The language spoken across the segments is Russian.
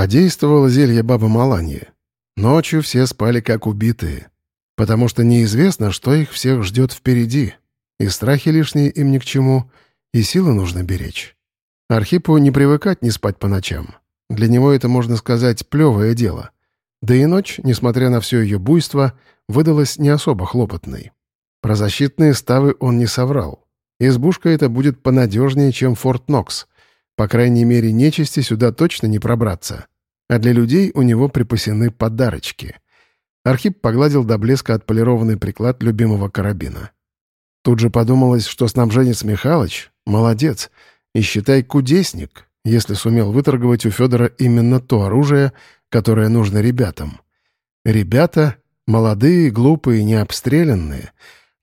Подействовало зелье бабы Маланьи. Ночью все спали как убитые, потому что неизвестно, что их всех ждет впереди, и страхи лишние им ни к чему, и силы нужно беречь. Архипу не привыкать не спать по ночам. Для него это, можно сказать, плевое дело. Да и ночь, несмотря на все ее буйство, выдалась не особо хлопотной. Про защитные ставы он не соврал. Избушка эта будет понадежнее, чем Форт Нокс. По крайней мере, нечисти сюда точно не пробраться. А для людей у него припасены подарочки. Архип погладил до блеска отполированный приклад любимого карабина. Тут же подумалось, что снабженец Михалыч — молодец, и считай кудесник, если сумел выторговать у Федора именно то оружие, которое нужно ребятам. Ребята — молодые, глупые, необстрелянные.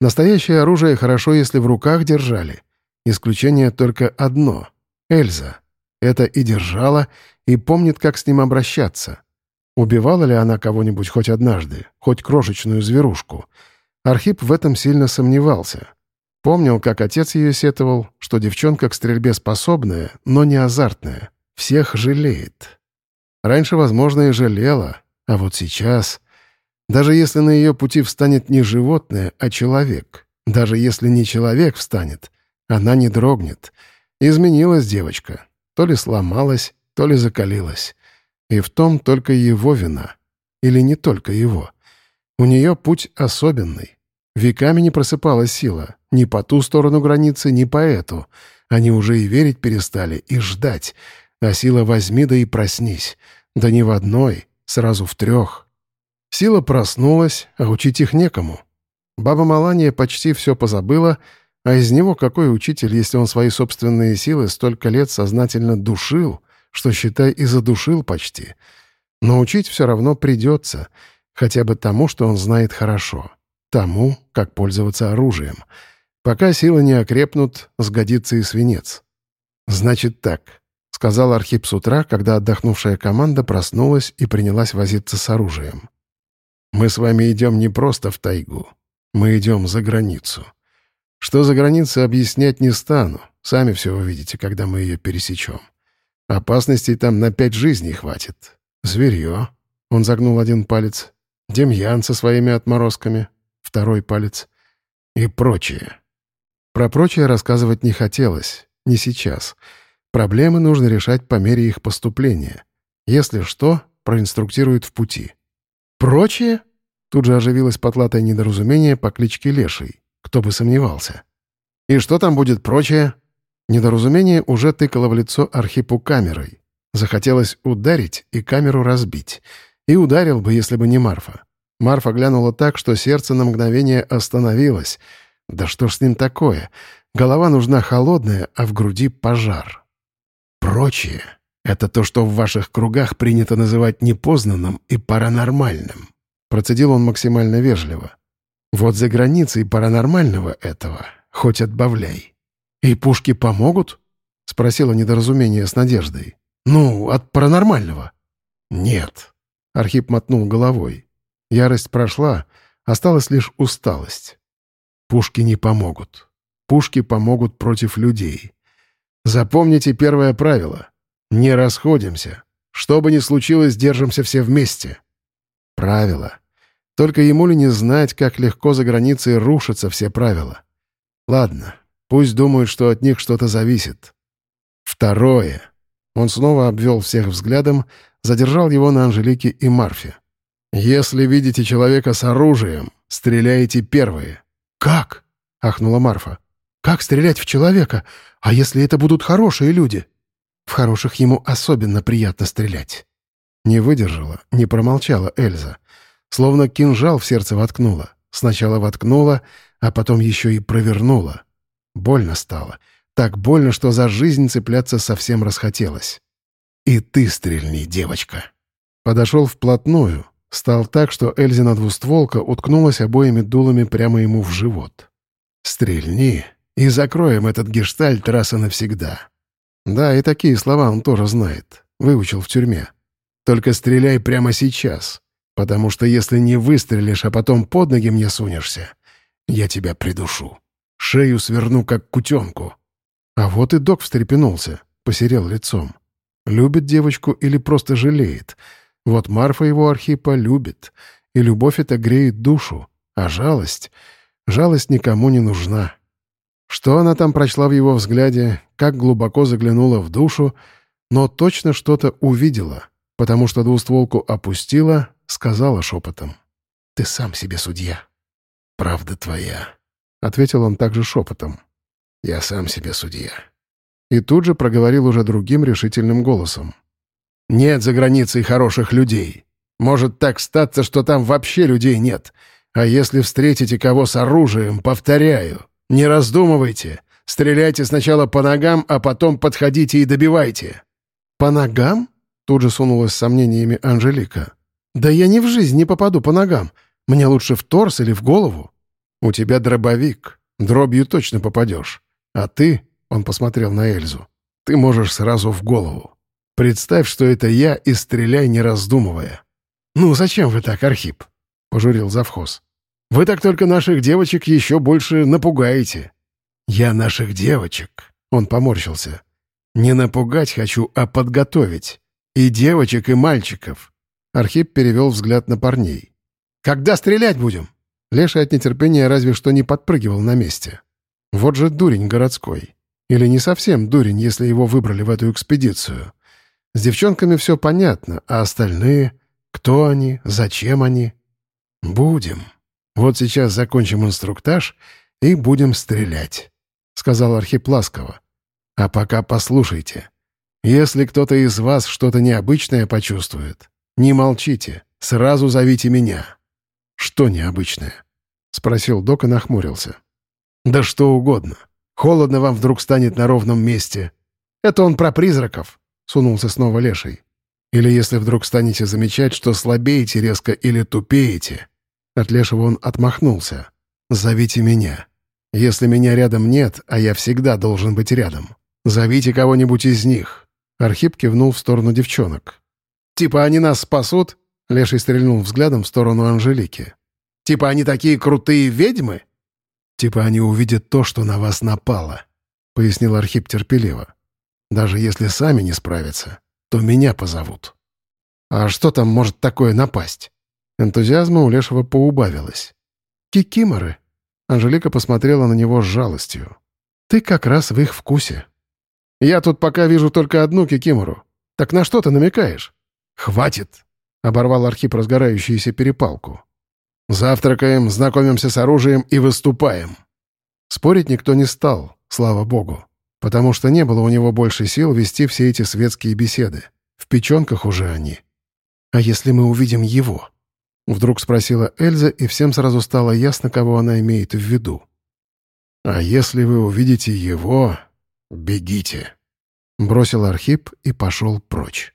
Настоящее оружие хорошо, если в руках держали. Исключение только одно — Эльза. Это и держала, и помнит, как с ним обращаться. Убивала ли она кого-нибудь хоть однажды, хоть крошечную зверушку? Архип в этом сильно сомневался. Помнил, как отец ее сетовал, что девчонка к стрельбе способная, но не азартная. Всех жалеет. Раньше, возможно, и жалела, а вот сейчас... Даже если на ее пути встанет не животное, а человек, даже если не человек встанет, она не дрогнет. Изменилась девочка. То ли сломалась, то ли закалилась. И в том только его вина. Или не только его. У нее путь особенный. Веками не просыпалась сила. Ни по ту сторону границы, ни по эту. Они уже и верить перестали, и ждать. А сила возьми да и проснись. Да не в одной, сразу в трех. Сила проснулась, а учить их некому. Баба Малания почти все позабыла, а из него какой учитель, если он свои собственные силы столько лет сознательно душил, что, считай, и задушил почти. Но учить все равно придется, хотя бы тому, что он знает хорошо. Тому, как пользоваться оружием — Пока силы не окрепнут, сгодится и свинец. «Значит так», — сказал Архип с утра, когда отдохнувшая команда проснулась и принялась возиться с оружием. «Мы с вами идем не просто в тайгу. Мы идем за границу. Что за граница, объяснять не стану. Сами все увидите, когда мы ее пересечем. Опасностей там на пять жизней хватит. Зверье». Он загнул один палец. «Демьян со своими отморозками». Второй палец. И прочее. Про прочее рассказывать не хотелось, не сейчас. Проблемы нужно решать по мере их поступления. Если что, проинструктируют в пути. «Прочее?» Тут же оживилось потлатое недоразумение по кличке Леший. Кто бы сомневался. «И что там будет прочее?» Недоразумение уже тыкало в лицо Архипу камерой. Захотелось ударить и камеру разбить. И ударил бы, если бы не Марфа. Марфа глянула так, что сердце на мгновение остановилось — да что ж с ним такое? Голова нужна холодная, а в груди пожар. Прочее — это то, что в ваших кругах принято называть непознанным и паранормальным. Процедил он максимально вежливо. Вот за границей паранормального этого хоть отбавляй. «И пушки помогут?» — спросила недоразумение с надеждой. «Ну, от паранормального». «Нет», — Архип мотнул головой. Ярость прошла, осталась лишь усталость. Пушки не помогут. Пушки помогут против людей. Запомните первое правило. Не расходимся. Что бы ни случилось, держимся все вместе. Правило. Только ему ли не знать, как легко за границей рушатся все правила? Ладно, пусть думают, что от них что-то зависит. Второе. Он снова обвел всех взглядом, задержал его на Анжелике и Марфе. «Если видите человека с оружием, стреляйте первые. «Как?» — ахнула Марфа. «Как стрелять в человека? А если это будут хорошие люди?» «В хороших ему особенно приятно стрелять». Не выдержала, не промолчала Эльза. Словно кинжал в сердце воткнула. Сначала воткнула, а потом еще и провернула. Больно стало. Так больно, что за жизнь цепляться совсем расхотелось. «И ты стрельни, девочка». Подошел вплотную, Стал так, что Эльзина двустволка уткнулась обоими дулами прямо ему в живот. «Стрельни, и закроем этот гештальт раз и навсегда». Да, и такие слова он тоже знает. Выучил в тюрьме. «Только стреляй прямо сейчас, потому что если не выстрелишь, а потом под ноги мне сунешься, я тебя придушу. Шею сверну, как кутенку». А вот и док встрепенулся, посерел лицом. любит девочку или просто жалеет. Вот Марфа его Архипа любит, и любовь эта греет душу, а жалость... Жалость никому не нужна. Что она там прочла в его взгляде, как глубоко заглянула в душу, но точно что-то увидела, потому что двустволку опустила, сказала шепотом. «Ты сам себе судья». «Правда твоя», — ответил он также шепотом. «Я сам себе судья». И тут же проговорил уже другим решительным голосом. «Нет за границей хороших людей. Может так статься, что там вообще людей нет. А если встретите кого с оружием, повторяю, не раздумывайте. Стреляйте сначала по ногам, а потом подходите и добивайте». «По ногам?» — тут же сунулась с сомнениями Анжелика. «Да я ни в жизнь не попаду по ногам. Мне лучше в торс или в голову». «У тебя дробовик. Дробью точно попадешь. А ты, — он посмотрел на Эльзу, — ты можешь сразу в голову. Представь, что это я, и стреляй, не раздумывая». «Ну, зачем вы так, Архип?» — пожурил завхоз. Вы так только наших девочек еще больше напугаете». «Я наших девочек», — он поморщился. «Не напугать хочу, а подготовить. И девочек, и мальчиков». Архип перевел взгляд на парней. «Когда стрелять будем?» Леша от нетерпения разве что не подпрыгивал на месте. Вот же дурень городской. Или не совсем дурень, если его выбрали в эту экспедицию. С девчонками все понятно, а остальные... Кто они? Зачем они? «Будем», вот сейчас закончим инструктаж и будем стрелять», — сказал Архип ласково. «А пока послушайте. Если кто-то из вас что-то необычное почувствует, не молчите, сразу зовите меня». «Что необычное?» — спросил док и нахмурился. «Да что угодно. Холодно вам вдруг станет на ровном месте. Это он про призраков», — сунулся снова леший. «Или если вдруг станете замечать, что слабеете резко или тупеете, от Лешего он отмахнулся. «Зовите меня. Если меня рядом нет, а я всегда должен быть рядом, зовите кого-нибудь из них». Архип кивнул в сторону девчонок. «Типа они нас спасут?» Леший стрельнул взглядом в сторону Анжелики. «Типа они такие крутые ведьмы?» «Типа они увидят то, что на вас напало», — пояснил Архип терпеливо. «Даже если сами не справятся, то меня позовут». «А что там может такое напасть?» Энтузиазма у Лешего поубавилось. «Кикиморы!» Анжелика посмотрела на него с жалостью. «Ты как раз в их вкусе». «Я тут пока вижу только одну кикимору. Так на что ты намекаешь?» «Хватит!» — оборвал Архип разгорающуюся перепалку. «Завтракаем, знакомимся с оружием и выступаем». Спорить никто не стал, слава богу, потому что не было у него больше сил вести все эти светские беседы. В печенках уже они. «А если мы увидим его?» Вдруг спросила Эльза, и всем сразу стало ясно, кого она имеет в виду. «А если вы увидите его, бегите», — бросил Архип и пошел прочь.